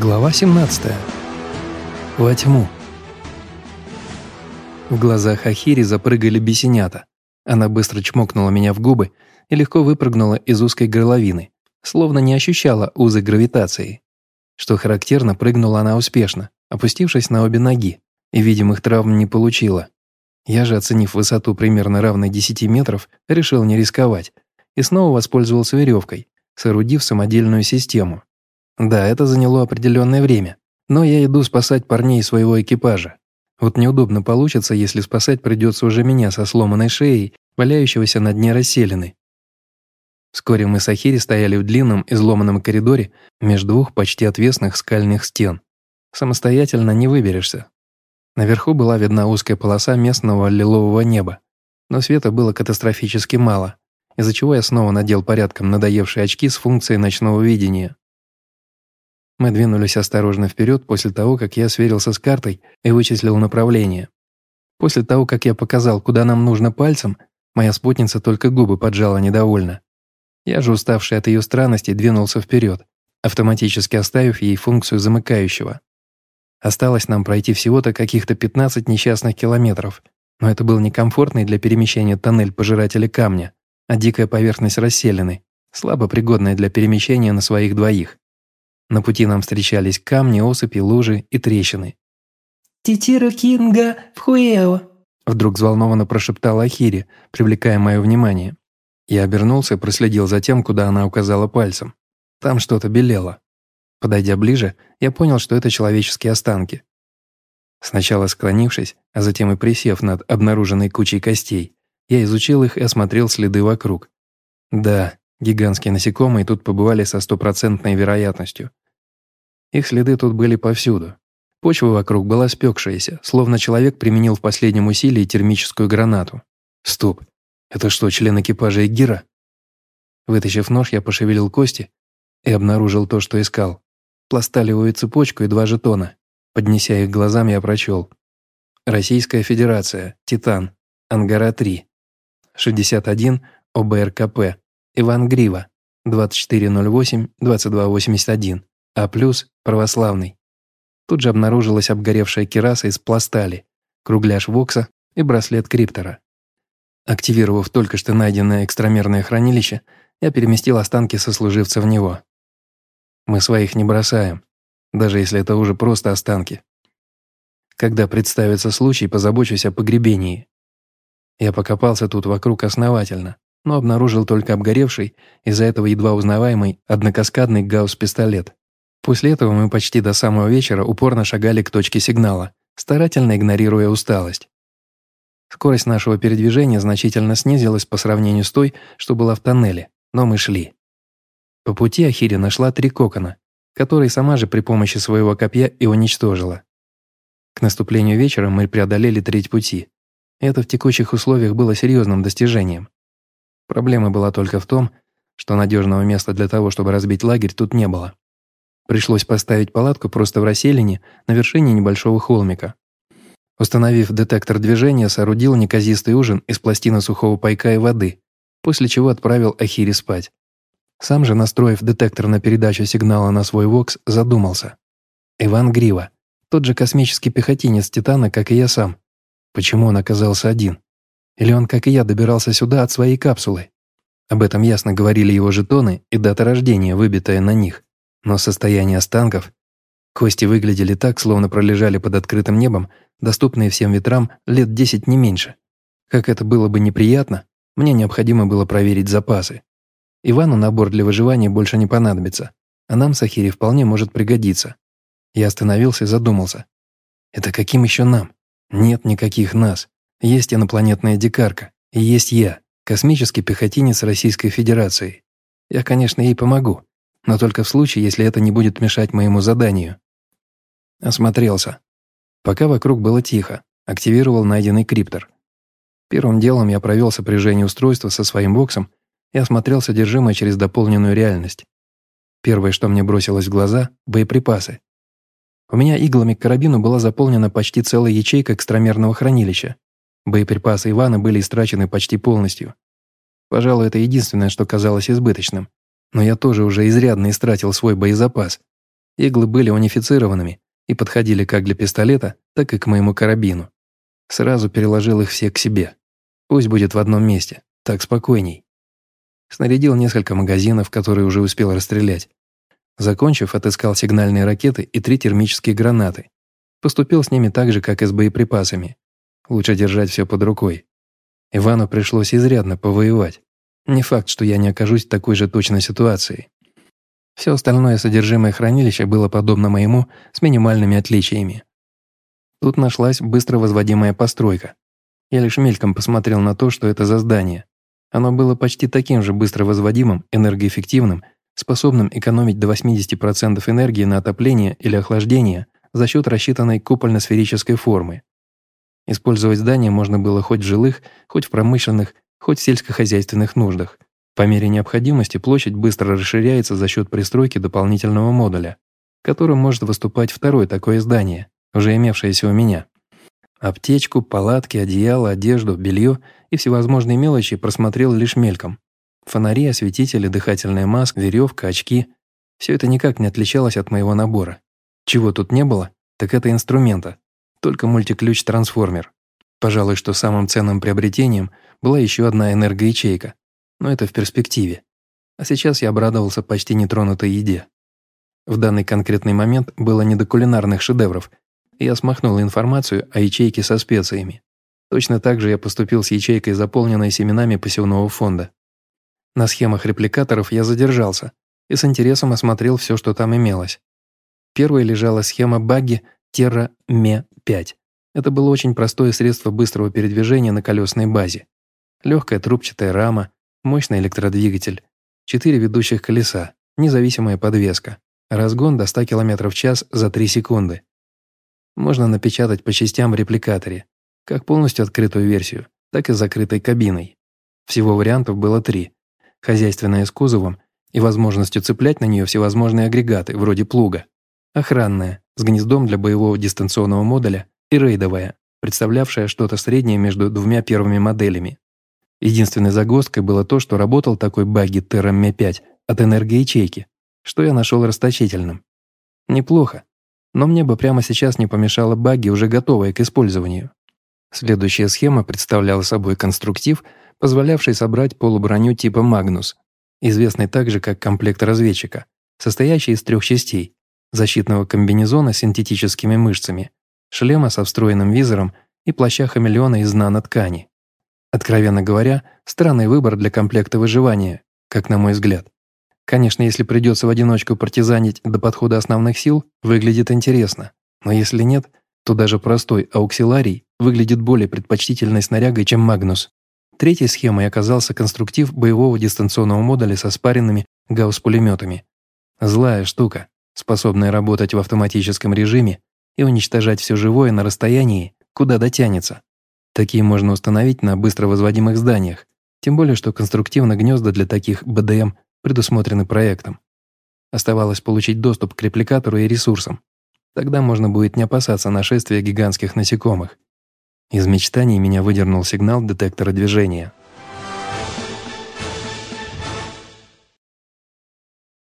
Глава 17. Во тьму. В глазах Ахири запрыгали бесенята. Она быстро чмокнула меня в губы и легко выпрыгнула из узкой горловины, словно не ощущала узы гравитации. Что характерно, прыгнула она успешно, опустившись на обе ноги, и видимых травм не получила. Я же, оценив высоту примерно равной 10 метров, решил не рисковать и снова воспользовался веревкой, соорудив самодельную систему. Да, это заняло определенное время, но я иду спасать парней своего экипажа. Вот неудобно получится, если спасать придется уже меня со сломанной шеей, валяющегося на дне расселены. Вскоре мы с Ахири стояли в длинном изломанном коридоре между двух почти отвесных скальных стен. Самостоятельно не выберешься. Наверху была видна узкая полоса местного лилового неба, но света было катастрофически мало, из-за чего я снова надел порядком надоевшие очки с функцией ночного видения. Мы двинулись осторожно вперед после того, как я сверился с картой и вычислил направление. После того, как я показал, куда нам нужно пальцем, моя спутница только губы поджала недовольно. Я же, уставший от ее странностей, двинулся вперед, автоматически оставив ей функцию замыкающего. Осталось нам пройти всего-то каких-то 15 несчастных километров, но это был некомфортный для перемещения тоннель пожирателя камня, а дикая поверхность расселены, слабо пригодная для перемещения на своих двоих. На пути нам встречались камни, осыпи, лужи и трещины. «Титира Кинга в Хуэо», вдруг взволнованно прошептала Ахири, привлекая мое внимание. Я обернулся и проследил за тем, куда она указала пальцем. Там что-то белело. Подойдя ближе, я понял, что это человеческие останки. Сначала склонившись, а затем и присев над обнаруженной кучей костей, я изучил их и осмотрел следы вокруг. Да, гигантские насекомые тут побывали со стопроцентной вероятностью. Их следы тут были повсюду. Почва вокруг была спекшаяся, словно человек применил в последнем усилии термическую гранату. Стоп, это что, член экипажа Эгира? Вытащив нож, я пошевелил кости и обнаружил то, что искал. Пласталевую цепочку и два жетона. Поднеся их глазам, я прочел. Российская Федерация, Титан, Ангара-3, 61, ОБРКП, Иван Грива, 2408-2281. А плюс – православный. Тут же обнаружилась обгоревшая кераса из пластали, кругляш Вокса и браслет Криптора. Активировав только что найденное экстрамерное хранилище, я переместил останки сослуживца в него. Мы своих не бросаем, даже если это уже просто останки. Когда представится случай, позабочусь о погребении. Я покопался тут вокруг основательно, но обнаружил только обгоревший, из-за этого едва узнаваемый, однокаскадный гаусс-пистолет. После этого мы почти до самого вечера упорно шагали к точке сигнала, старательно игнорируя усталость. Скорость нашего передвижения значительно снизилась по сравнению с той, что была в тоннеле, но мы шли. По пути Ахири нашла три кокона, которые сама же при помощи своего копья и уничтожила. К наступлению вечера мы преодолели треть пути. Это в текущих условиях было серьезным достижением. Проблема была только в том, что надежного места для того, чтобы разбить лагерь, тут не было. Пришлось поставить палатку просто в расселине на вершине небольшого холмика. Установив детектор движения, соорудил неказистый ужин из пластины сухого пайка и воды, после чего отправил Ахири спать. Сам же, настроив детектор на передачу сигнала на свой ВОКС, задумался. Иван Грива, тот же космический пехотинец Титана, как и я сам. Почему он оказался один? Или он, как и я, добирался сюда от своей капсулы? Об этом ясно говорили его жетоны и дата рождения, выбитая на них. Но состояние останков... Кости выглядели так, словно пролежали под открытым небом, доступные всем ветрам лет десять не меньше. Как это было бы неприятно, мне необходимо было проверить запасы. Ивану набор для выживания больше не понадобится, а нам с Ахири вполне может пригодиться. Я остановился и задумался. Это каким еще нам? Нет никаких нас. Есть инопланетная дикарка. И есть я, космический пехотинец Российской Федерации. Я, конечно, ей помогу, но только в случае, если это не будет мешать моему заданию. Осмотрелся. Пока вокруг было тихо, активировал найденный криптор. Первым делом я провел сопряжение устройства со своим боксом и осмотрел содержимое через дополненную реальность. Первое, что мне бросилось в глаза – боеприпасы. У меня иглами к карабину была заполнена почти целая ячейка экстрамерного хранилища. Боеприпасы Ивана были истрачены почти полностью. Пожалуй, это единственное, что казалось избыточным. Но я тоже уже изрядно истратил свой боезапас. Иглы были унифицированными и подходили как для пистолета, так и к моему карабину. Сразу переложил их все к себе. Пусть будет в одном месте, так спокойней. Снарядил несколько магазинов, которые уже успел расстрелять. Закончив, отыскал сигнальные ракеты и три термические гранаты. Поступил с ними так же, как и с боеприпасами. Лучше держать все под рукой. Ивану пришлось изрядно повоевать. Не факт, что я не окажусь в такой же точной ситуации. Все остальное содержимое хранилища было подобно моему, с минимальными отличиями. Тут нашлась быстро возводимая постройка. Я лишь мельком посмотрел на то, что это за здание. Оно было почти таким же быстро возводимым, энергоэффективным, способным экономить до 80% энергии на отопление или охлаждение за счет рассчитанной купольно-сферической формы. Использовать здание можно было хоть в жилых, хоть в промышленных, хоть в сельскохозяйственных нуждах. По мере необходимости площадь быстро расширяется за счет пристройки дополнительного модуля, которым может выступать второе такое здание, уже имевшееся у меня. Аптечку, палатки, одеяло, одежду, белье и всевозможные мелочи просмотрел лишь мельком. Фонари, осветители, дыхательная маска, веревка, очки – все это никак не отличалось от моего набора. Чего тут не было, так это инструмента, только мультиключ-трансформер. Пожалуй, что самым ценным приобретением была еще одна энергоячейка, но это в перспективе. А сейчас я обрадовался почти нетронутой еде. В данный конкретный момент было не до кулинарных шедевров, я смахнул информацию о ячейке со специями. Точно так же я поступил с ячейкой, заполненной семенами посевного фонда. На схемах репликаторов я задержался и с интересом осмотрел все, что там имелось. Первой лежала схема багги Terra Me 5. Это было очень простое средство быстрого передвижения на колесной базе. Легкая трубчатая рама, мощный электродвигатель, четыре ведущих колеса, независимая подвеска, разгон до 100 км в час за 3 секунды. Можно напечатать по частям в репликаторе, как полностью открытую версию, так и закрытой кабиной. Всего вариантов было три. Хозяйственная с кузовом и возможностью цеплять на нее всевозможные агрегаты, вроде плуга. Охранная, с гнездом для боевого дистанционного модуля и рейдовая, представлявшая что-то среднее между двумя первыми моделями. Единственной загвоздкой было то, что работал такой багги Terra Me 5 от энергоячейки, что я нашел расточительным. Неплохо, но мне бы прямо сейчас не помешало багги, уже готовые к использованию. Следующая схема представляла собой конструктив, позволявший собрать полуброню типа «Магнус», известный также как комплект разведчика, состоящий из трех частей защитного комбинезона с синтетическими мышцами, шлема со встроенным визором и плаща хамелеона из наноткани. Откровенно говоря, странный выбор для комплекта выживания, как на мой взгляд. Конечно, если придется в одиночку партизанить до подхода основных сил, выглядит интересно. Но если нет, то даже простой ауксиларий выглядит более предпочтительной снарягой, чем Магнус. Третьей схемой оказался конструктив боевого дистанционного модуля со спаренными гаусс-пулеметами. Злая штука способная работать в автоматическом режиме и уничтожать все живое на расстоянии, куда дотянется. Такие можно установить на быстро возводимых зданиях, тем более что конструктивно гнезда для таких БДМ предусмотрены проектом. Оставалось получить доступ к репликатору и ресурсам. Тогда можно будет не опасаться нашествия гигантских насекомых. Из мечтаний меня выдернул сигнал детектора движения.